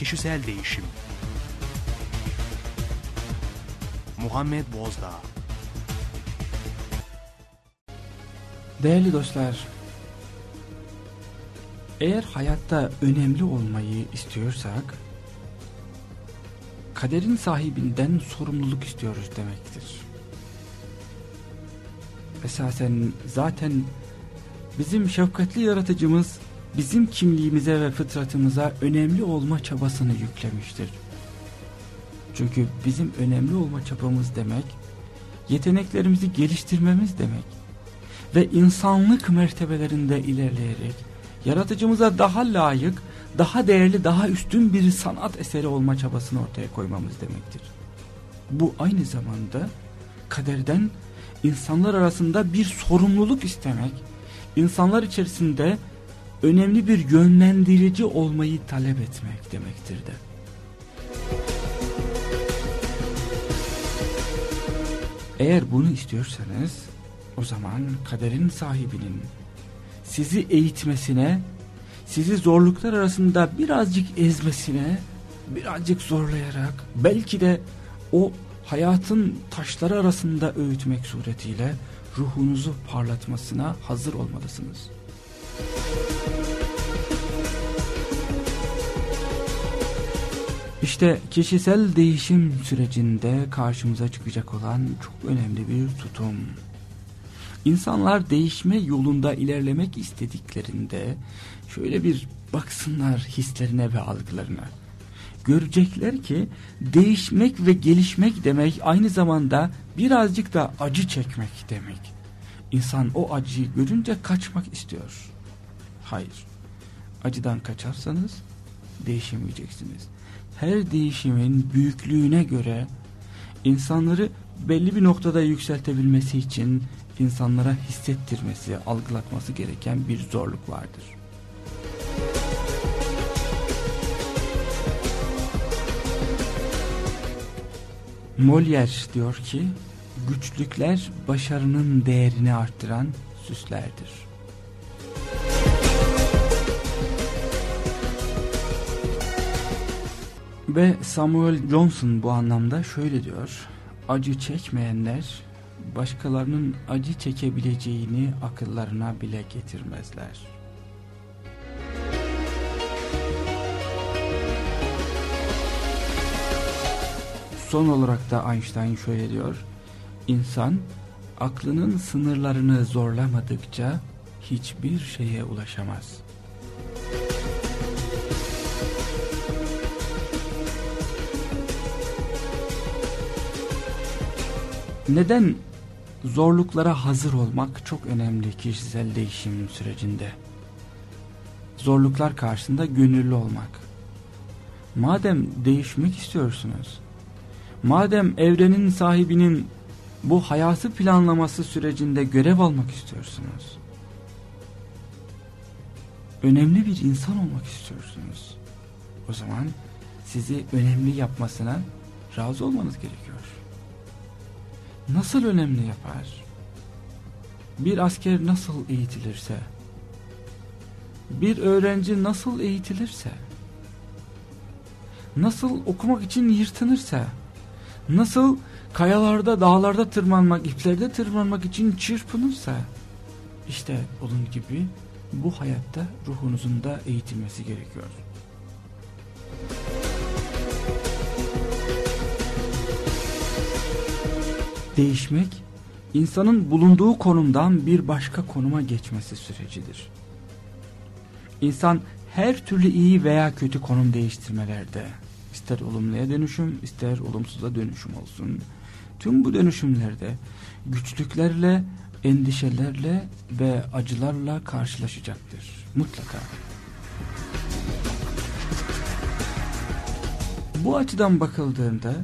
Kişisel Değişim Muhammed Bozdağ Değerli dostlar, eğer hayatta önemli olmayı istiyorsak, kaderin sahibinden sorumluluk istiyoruz demektir. Esasen zaten bizim şefkatli yaratıcımız bizim kimliğimize ve fıtratımıza önemli olma çabasını yüklemiştir. Çünkü bizim önemli olma çabamız demek, yeteneklerimizi geliştirmemiz demek ve insanlık mertebelerinde ilerleyerek yaratıcımıza daha layık, daha değerli, daha üstün bir sanat eseri olma çabasını ortaya koymamız demektir. Bu aynı zamanda kaderden insanlar arasında bir sorumluluk istemek, insanlar içerisinde önemli bir yönlendirici olmayı talep etmek demektir de. Eğer bunu istiyorsanız o zaman kaderin sahibinin sizi eğitmesine, sizi zorluklar arasında birazcık ezmesine, birazcık zorlayarak belki de o hayatın taşları arasında öğütmek suretiyle ruhunuzu parlatmasına hazır olmalısınız. İşte kişisel değişim sürecinde karşımıza çıkacak olan çok önemli bir tutum. İnsanlar değişme yolunda ilerlemek istediklerinde şöyle bir baksınlar hislerine ve algılarına. Görecekler ki değişmek ve gelişmek demek aynı zamanda birazcık da acı çekmek demek. İnsan o acıyı görünce kaçmak istiyor. Hayır. Acıdan kaçarsanız değişemeyeceksiniz. Her değişimin büyüklüğüne göre insanları belli bir noktada yükseltebilmesi için insanlara hissettirmesi, algılatması gereken bir zorluk vardır. Molière diyor ki, güçlükler başarının değerini arttıran süslerdir. Ve Samuel Johnson bu anlamda şöyle diyor, acı çekmeyenler başkalarının acı çekebileceğini akıllarına bile getirmezler. Son olarak da Einstein şöyle diyor, İnsan aklının sınırlarını zorlamadıkça hiçbir şeye ulaşamaz. Neden zorluklara hazır olmak çok önemli kişisel değişim sürecinde? Zorluklar karşısında gönüllü olmak. Madem değişmek istiyorsunuz, madem evrenin sahibinin bu hayatı planlaması sürecinde görev almak istiyorsunuz, önemli bir insan olmak istiyorsunuz, o zaman sizi önemli yapmasına razı olmanız gerekiyor nasıl önemli yapar? Bir asker nasıl eğitilirse, bir öğrenci nasıl eğitilirse, nasıl okumak için yırtınırsa, nasıl kayalarda, dağlarda tırmanmak, iplerde tırmanmak için çırpınırsa, işte onun gibi bu hayatta ruhunuzun da eğitilmesi gerekiyor. Değişmek, insanın bulunduğu konumdan bir başka konuma geçmesi sürecidir. İnsan her türlü iyi veya kötü konum değiştirmelerde, ister olumluya dönüşüm, ister olumsuza dönüşüm olsun, tüm bu dönüşümlerde güçlüklerle, endişelerle ve acılarla karşılaşacaktır. Mutlaka. Bu açıdan bakıldığında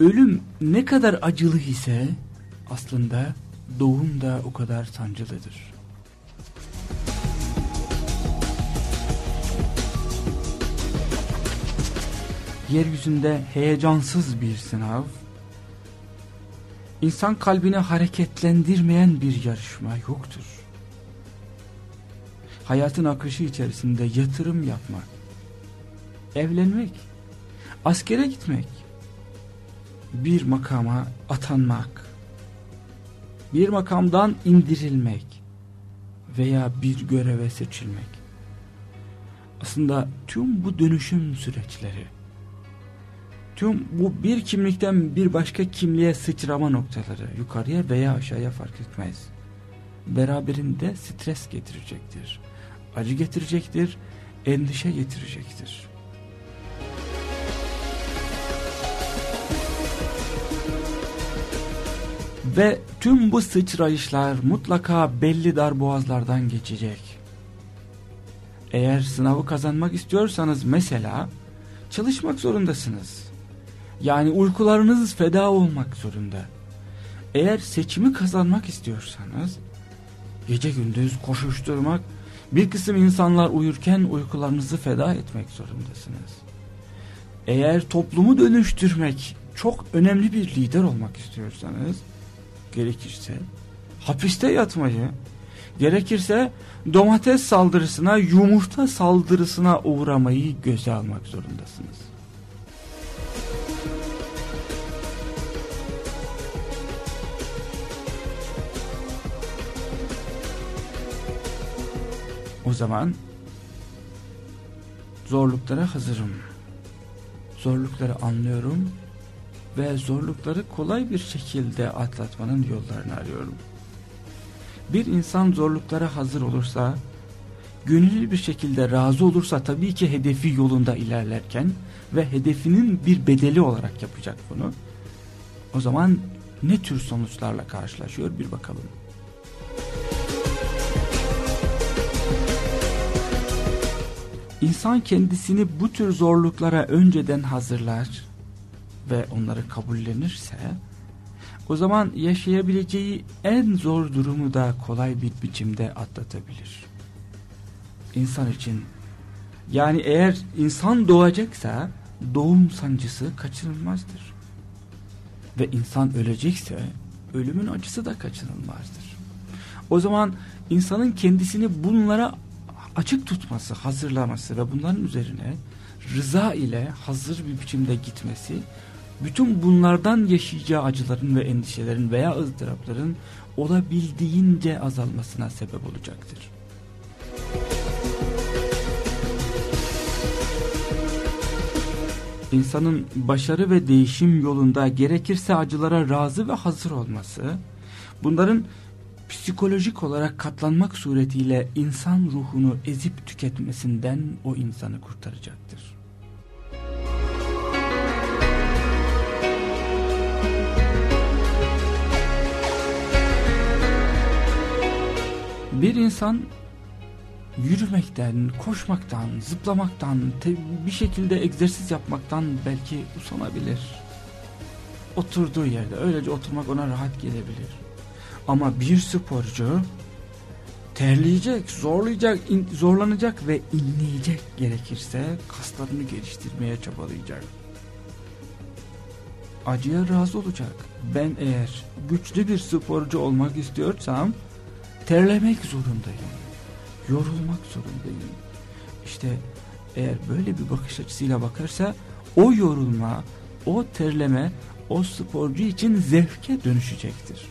Ölüm ne kadar acılı ise aslında doğum da o kadar sancılıdır. Yeryüzünde heyecansız bir sınav, insan kalbini hareketlendirmeyen bir yarışma yoktur. Hayatın akışı içerisinde yatırım yapmak, evlenmek, askere gitmek, bir makama atanmak, bir makamdan indirilmek veya bir göreve seçilmek. Aslında tüm bu dönüşüm süreçleri, tüm bu bir kimlikten bir başka kimliğe sıçrama noktaları yukarıya veya aşağıya fark etmez. Beraberinde stres getirecektir, acı getirecektir, endişe getirecektir. Ve tüm bu sıçrayışlar mutlaka belli dar boğazlardan geçecek. Eğer sınavı kazanmak istiyorsanız mesela çalışmak zorundasınız. Yani uykularınız feda olmak zorunda. Eğer seçimi kazanmak istiyorsanız gece gündüz koşuşturmak bir kısım insanlar uyurken uykularınızı feda etmek zorundasınız. Eğer toplumu dönüştürmek çok önemli bir lider olmak istiyorsanız gerekirse hapiste yatmayı, gerekirse domates saldırısına, yumurta saldırısına uğramayı göze almak zorundasınız. O zaman zorluklara hazırım. Zorlukları anlıyorum ve zorlukları kolay bir şekilde atlatmanın yollarını arıyorum. Bir insan zorluklara hazır olursa, gönüllü bir şekilde razı olursa tabii ki hedefi yolunda ilerlerken ve hedefinin bir bedeli olarak yapacak bunu. O zaman ne tür sonuçlarla karşılaşıyor bir bakalım. İnsan kendisini bu tür zorluklara önceden hazırlar ve onları kabullenirse o zaman yaşayabileceği en zor durumu da kolay bir biçimde atlatabilir. İnsan için yani eğer insan doğacaksa doğum sancısı kaçınılmazdır. Ve insan ölecekse ölümün acısı da kaçınılmazdır. O zaman insanın kendisini bunlara açık tutması, hazırlaması ve bunların üzerine rıza ile hazır bir biçimde gitmesi bütün bunlardan yaşayacağı acıların ve endişelerin veya ızdırapların olabildiğince azalmasına sebep olacaktır. İnsanın başarı ve değişim yolunda gerekirse acılara razı ve hazır olması, bunların psikolojik olarak katlanmak suretiyle insan ruhunu ezip tüketmesinden o insanı kurtaracaktır. Bir insan yürümekten, koşmaktan, zıplamaktan, bir şekilde egzersiz yapmaktan belki usanabilir. Oturduğu yerde öylece oturmak ona rahat gelebilir. Ama bir sporcu terleyecek, zorlayacak, zorlanacak ve inleyecek gerekirse kaslarını geliştirmeye çabalayacak. Acıya razı olacak. Ben eğer güçlü bir sporcu olmak istiyorsam terlemek zorundayım. Yorulmak zorundayım. İşte eğer böyle bir bakış açısıyla bakarsa o yorulma, o terleme o sporcu için zevke dönüşecektir.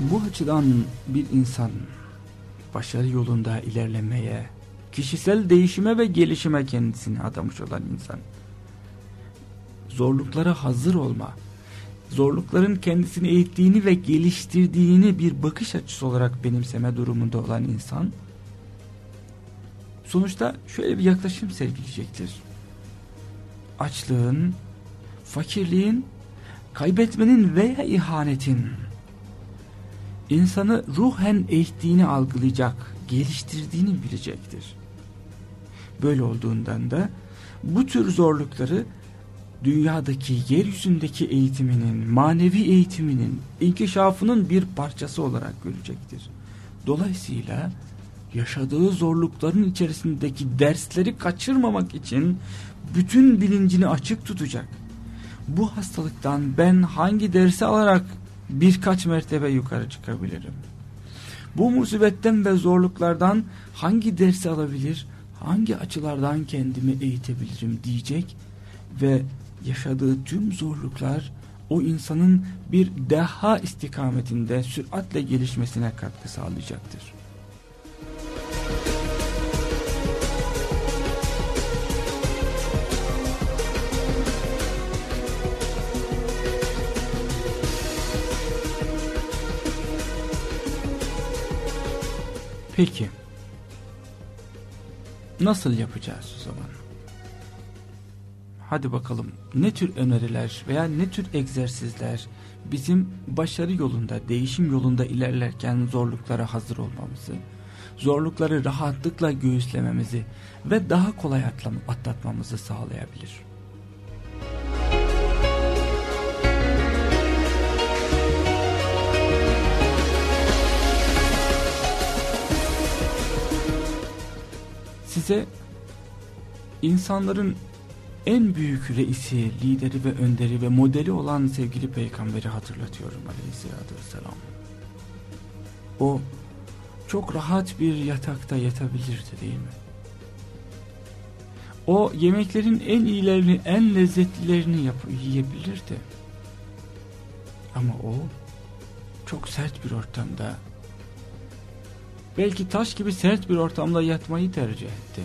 Bu açıdan bir insan başarı yolunda ilerlemeye, kişisel değişime ve gelişime kendisini adamış olan insan zorluklara hazır olma, zorlukların kendisini eğittiğini ve geliştirdiğini bir bakış açısı olarak benimseme durumunda olan insan, sonuçta şöyle bir yaklaşım sergileyecektir. Açlığın, fakirliğin, kaybetmenin veya ihanetin, insanı ruhen eğittiğini algılayacak, geliştirdiğini bilecektir. Böyle olduğundan da bu tür zorlukları dünyadaki yeryüzündeki eğitiminin, manevi eğitiminin, inkişafının bir parçası olarak görecektir. Dolayısıyla yaşadığı zorlukların içerisindeki dersleri kaçırmamak için bütün bilincini açık tutacak. Bu hastalıktan ben hangi dersi alarak birkaç mertebe yukarı çıkabilirim. Bu musibetten ve zorluklardan hangi dersi alabilir, hangi açılardan kendimi eğitebilirim diyecek ve yaşadığı tüm zorluklar o insanın bir deha istikametinde süratle gelişmesine katkı sağlayacaktır. Peki. Nasıl yapacağız o zaman? Hadi bakalım ne tür öneriler veya ne tür egzersizler bizim başarı yolunda, değişim yolunda ilerlerken zorluklara hazır olmamızı, zorlukları rahatlıkla göğüslememizi ve daha kolay atlatmamızı sağlayabilir. Size insanların en büyük reisi, lideri ve önderi ve modeli olan sevgili peygamberi hatırlatıyorum aleyhissalatü vesselam. O çok rahat bir yatakta yatabilirdi değil mi? O yemeklerin en iyilerini, en lezzetlilerini yap yiyebilirdi. Ama o çok sert bir ortamda, belki taş gibi sert bir ortamda yatmayı tercih etti.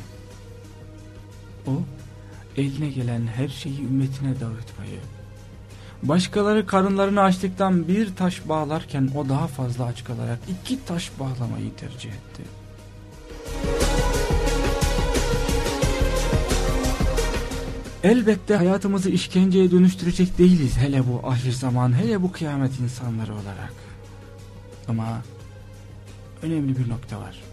O eline gelen her şeyi ümmetine dağıtmayı, başkaları karınlarını açtıktan bir taş bağlarken o daha fazla aç kalarak iki taş bağlamayı tercih etti. Elbette hayatımızı işkenceye dönüştürecek değiliz hele bu ahir zaman, hele bu kıyamet insanları olarak. Ama önemli bir nokta var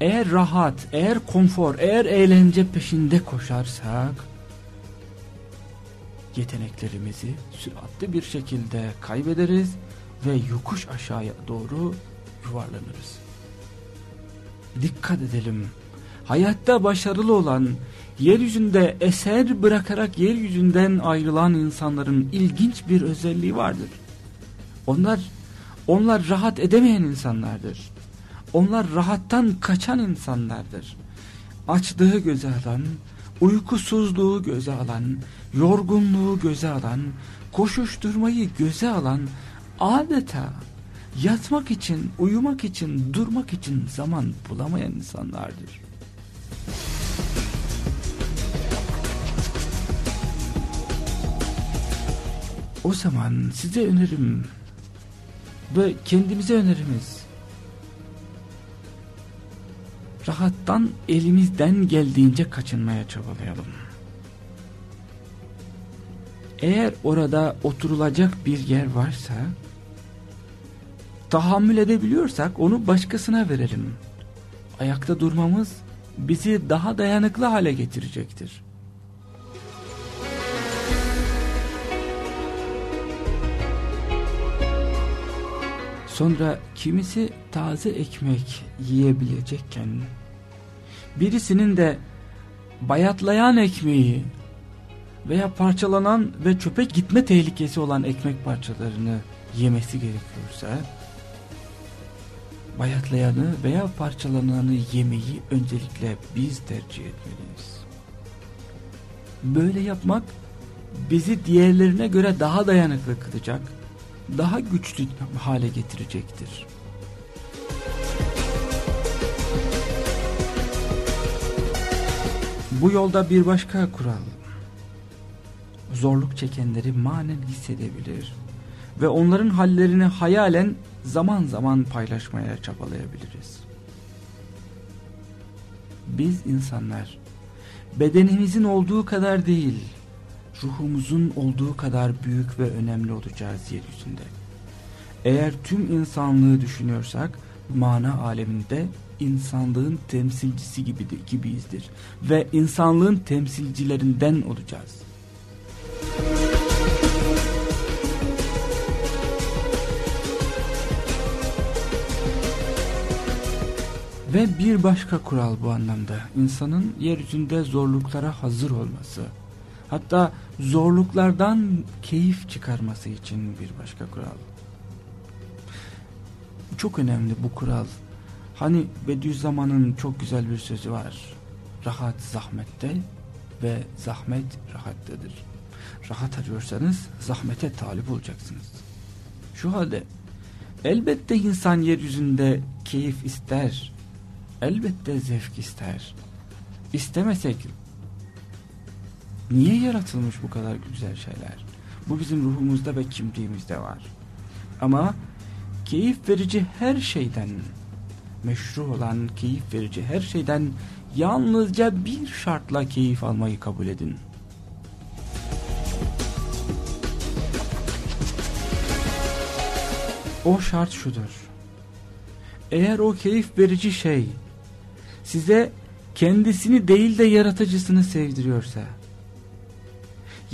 eğer rahat, eğer konfor, eğer eğlence peşinde koşarsak yeteneklerimizi süratli bir şekilde kaybederiz ve yokuş aşağıya doğru yuvarlanırız. Dikkat edelim. Hayatta başarılı olan, yeryüzünde eser bırakarak yeryüzünden ayrılan insanların ilginç bir özelliği vardır. Onlar onlar rahat edemeyen insanlardır. Onlar rahattan kaçan insanlardır. Açlığı göze alan, uykusuzluğu göze alan, yorgunluğu göze alan, koşuşturmayı göze alan, adeta yatmak için, uyumak için, durmak için zaman bulamayan insanlardır. O zaman size önerim ve kendimize önerimiz rahattan elimizden geldiğince kaçınmaya çabalayalım. Eğer orada oturulacak bir yer varsa tahammül edebiliyorsak onu başkasına verelim. Ayakta durmamız bizi daha dayanıklı hale getirecektir. Sonra kimisi taze ekmek yiyebilecekken birisinin de bayatlayan ekmeği veya parçalanan ve çöpe gitme tehlikesi olan ekmek parçalarını yemesi gerekiyorsa bayatlayanı veya parçalananı yemeyi öncelikle biz tercih etmeliyiz. Böyle yapmak bizi diğerlerine göre daha dayanıklı kılacak daha güçlü hale getirecektir. Bu yolda bir başka kural. Zorluk çekenleri manen hissedebilir ve onların hallerini hayalen zaman zaman paylaşmaya çabalayabiliriz. Biz insanlar bedenimizin olduğu kadar değil, ruhumuzun olduğu kadar büyük ve önemli olacağız yeryüzünde. Eğer tüm insanlığı düşünüyorsak mana aleminde insanlığın temsilcisi gibi de, gibiyizdir ve insanlığın temsilcilerinden olacağız. Ve bir başka kural bu anlamda insanın yeryüzünde zorluklara hazır olması Hatta zorluklardan keyif çıkarması için bir başka kural. Çok önemli bu kural. Hani Bediüzzaman'ın çok güzel bir sözü var. Rahat zahmette ve zahmet rahattadır. Rahat arıyorsanız zahmete talip olacaksınız. Şu halde elbette insan yeryüzünde keyif ister. Elbette zevk ister. İstemesek niye yaratılmış bu kadar güzel şeyler? Bu bizim ruhumuzda ve kimliğimizde var. Ama keyif verici her şeyden meşru olan keyif verici her şeyden yalnızca bir şartla keyif almayı kabul edin. O şart şudur. Eğer o keyif verici şey size kendisini değil de yaratıcısını sevdiriyorsa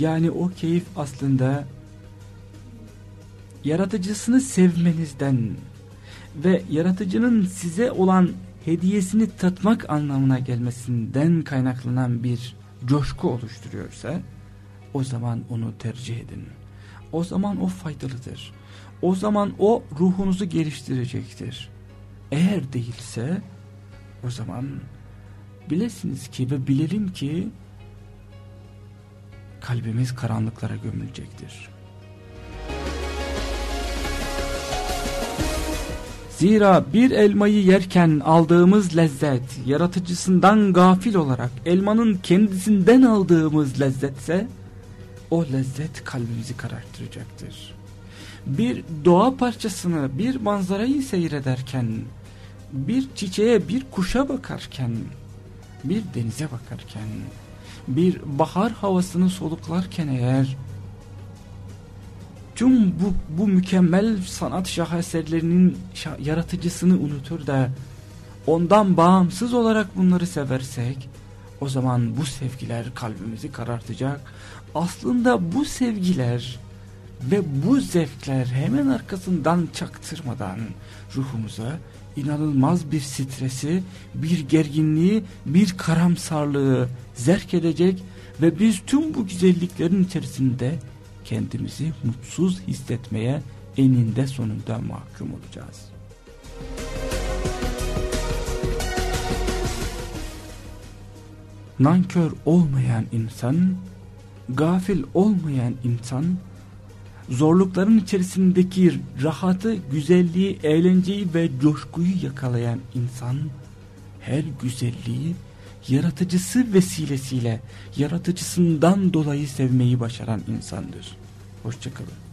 yani o keyif aslında yaratıcısını sevmenizden ve yaratıcının size olan hediyesini tatmak anlamına gelmesinden kaynaklanan bir coşku oluşturuyorsa o zaman onu tercih edin. O zaman o faydalıdır. O zaman o ruhunuzu geliştirecektir. Eğer değilse o zaman bilesiniz ki ve bilelim ki kalbimiz karanlıklara gömülecektir. Zira bir elmayı yerken aldığımız lezzet yaratıcısından gafil olarak elmanın kendisinden aldığımız lezzetse o lezzet kalbimizi kararttıracaktır. Bir doğa parçasını bir manzarayı seyrederken bir çiçeğe bir kuşa bakarken bir denize bakarken bir bahar havasını soluklarken eğer tüm bu, bu mükemmel sanat şaheserlerinin yaratıcısını unutur da ondan bağımsız olarak bunları seversek o zaman bu sevgiler kalbimizi karartacak. Aslında bu sevgiler ve bu zevkler hemen arkasından çaktırmadan ruhumuza inanılmaz bir stresi, bir gerginliği, bir karamsarlığı zerk edecek ve biz tüm bu güzelliklerin içerisinde kendimizi mutsuz hissetmeye eninde sonunda mahkum olacağız. Nankör olmayan insan, gafil olmayan insan, zorlukların içerisindeki rahatı, güzelliği, eğlenceyi ve coşkuyu yakalayan insan, her güzelliği yaratıcısı vesilesiyle, yaratıcısından dolayı sevmeyi başaran insandır. Hoşçakalın.